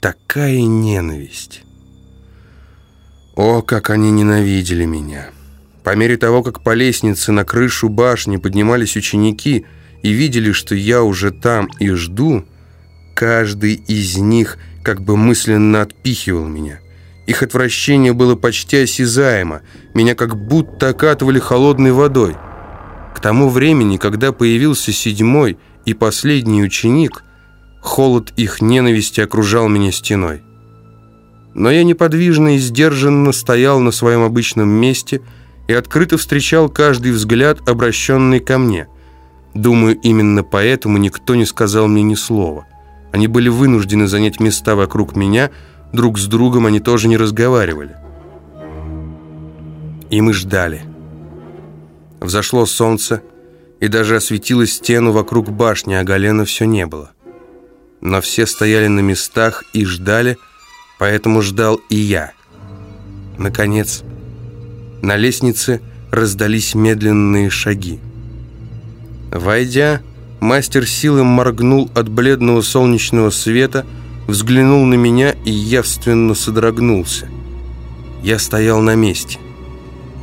такая ненависть. О, как они ненавидели меня! По мере того, как по лестнице на крышу башни поднимались ученики и видели, что я уже там и жду, каждый из них как бы мысленно отпихивал меня. Их отвращение было почти осязаемо, меня как будто окатывали холодной водой. К тому времени, когда появился седьмой и последний ученик, холод их ненависти окружал меня стеной. Но я неподвижно и сдержанно стоял на своем обычном месте – и открыто встречал каждый взгляд, обращенный ко мне. Думаю, именно поэтому никто не сказал мне ни слова. Они были вынуждены занять места вокруг меня, друг с другом они тоже не разговаривали. И мы ждали. Взошло солнце, и даже осветило стену вокруг башни, а Галена все не было. Но все стояли на местах и ждали, поэтому ждал и я. Наконец, на лестнице раздались медленные шаги. Войдя, мастер силы моргнул от бледного солнечного света, взглянул на меня и явственно содрогнулся. Я стоял на месте.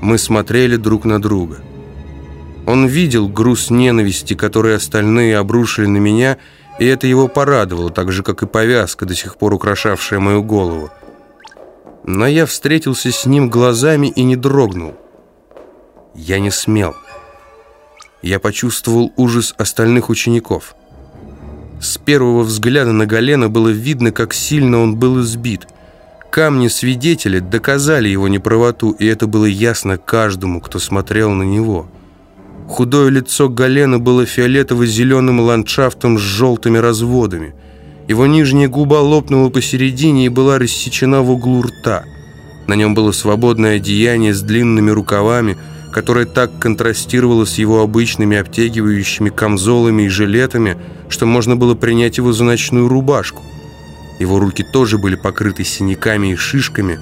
Мы смотрели друг на друга. Он видел груз ненависти, который остальные обрушили на меня, и это его порадовало, так же, как и повязка, до сих пор украшавшая мою голову но я встретился с ним глазами и не дрогнул. Я не смел. Я почувствовал ужас остальных учеников. С первого взгляда на Галена было видно, как сильно он был избит. Камни свидетеля доказали его неправоту, и это было ясно каждому, кто смотрел на него. Худое лицо Галена было фиолетово-зеленым ландшафтом с желтыми разводами – его нижняя губа лопнула посередине и была рассечена в углу рта. На нем было свободное одеяние с длинными рукавами, которое так контрастировало с его обычными обтягивающими камзолами и жилетами, что можно было принять его за ночную рубашку. Его руки тоже были покрыты синяками и шишками,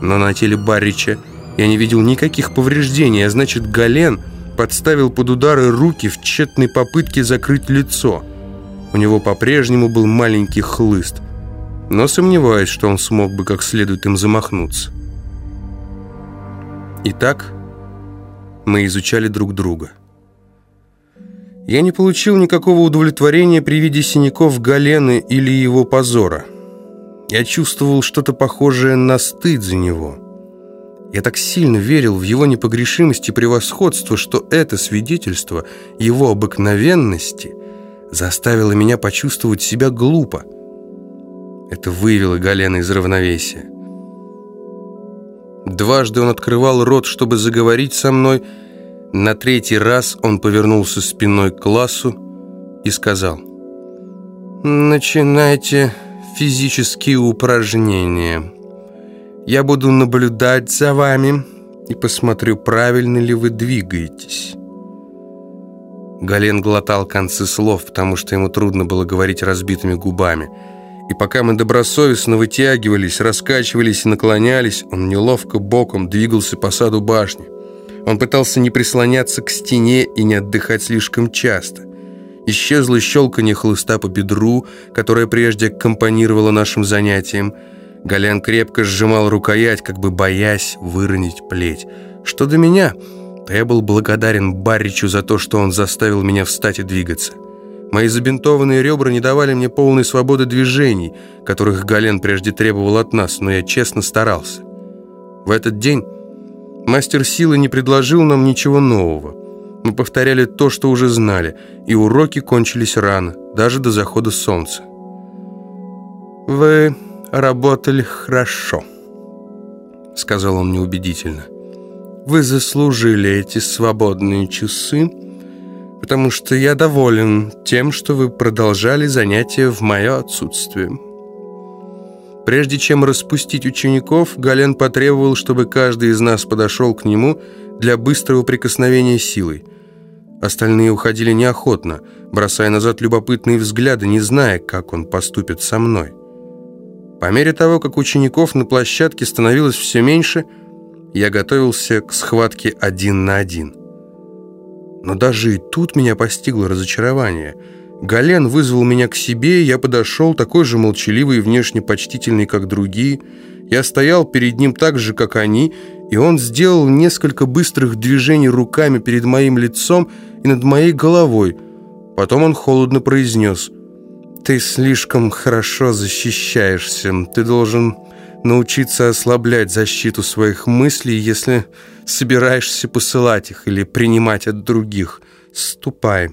но на теле Баррича я не видел никаких повреждений, а значит, Гален подставил под удары руки в тщетной попытке закрыть лицо – у него по-прежнему был маленький хлыст, но сомневаюсь, что он смог бы как следует им замахнуться. Итак, мы изучали друг друга. Я не получил никакого удовлетворения при виде синяков Галены или его позора. Я чувствовал что-то похожее на стыд за него. Я так сильно верил в его непогрешимость и превосходство, что это свидетельство его обыкновенности – заставило меня почувствовать себя глупо. Это вывело Галена из равновесия. Дважды он открывал рот, чтобы заговорить со мной. На третий раз он повернулся спиной к классу и сказал «Начинайте физические упражнения. Я буду наблюдать за вами и посмотрю, правильно ли вы двигаетесь». Гален глотал концы слов, потому что ему трудно было говорить разбитыми губами. И пока мы добросовестно вытягивались, раскачивались и наклонялись, он неловко боком двигался по саду башни. Он пытался не прислоняться к стене и не отдыхать слишком часто. Исчезло щелканье хлыста по бедру, которое прежде аккомпанировало нашим занятиям. Галян крепко сжимал рукоять, как бы боясь выронить плеть. Что до меня то я был благодарен Барричу за то, что он заставил меня встать и двигаться. Мои забинтованные ребра не давали мне полной свободы движений, которых Гален прежде требовал от нас, но я честно старался. В этот день мастер силы не предложил нам ничего нового. Мы повторяли то, что уже знали, и уроки кончились рано, даже до захода солнца. «Вы работали хорошо», — сказал он неубедительно. Вы заслужили эти свободные часы, потому что я доволен тем, что вы продолжали занятия в мое отсутствие». Прежде чем распустить учеников, Гален потребовал, чтобы каждый из нас подошел к нему для быстрого прикосновения силой. Остальные уходили неохотно, бросая назад любопытные взгляды, не зная, как он поступит со мной. По мере того, как учеников на площадке становилось все меньше – я готовился к схватке один на один. Но даже и тут меня постигло разочарование. Гален вызвал меня к себе, я подошел, такой же молчаливый и внешне почтительный, как другие. Я стоял перед ним так же, как они, и он сделал несколько быстрых движений руками перед моим лицом и над моей головой. Потом он холодно произнес «Ты слишком хорошо защищаешься. Ты должен научиться ослаблять защиту своих мыслей, если собираешься посылать их или принимать от других. Ступай».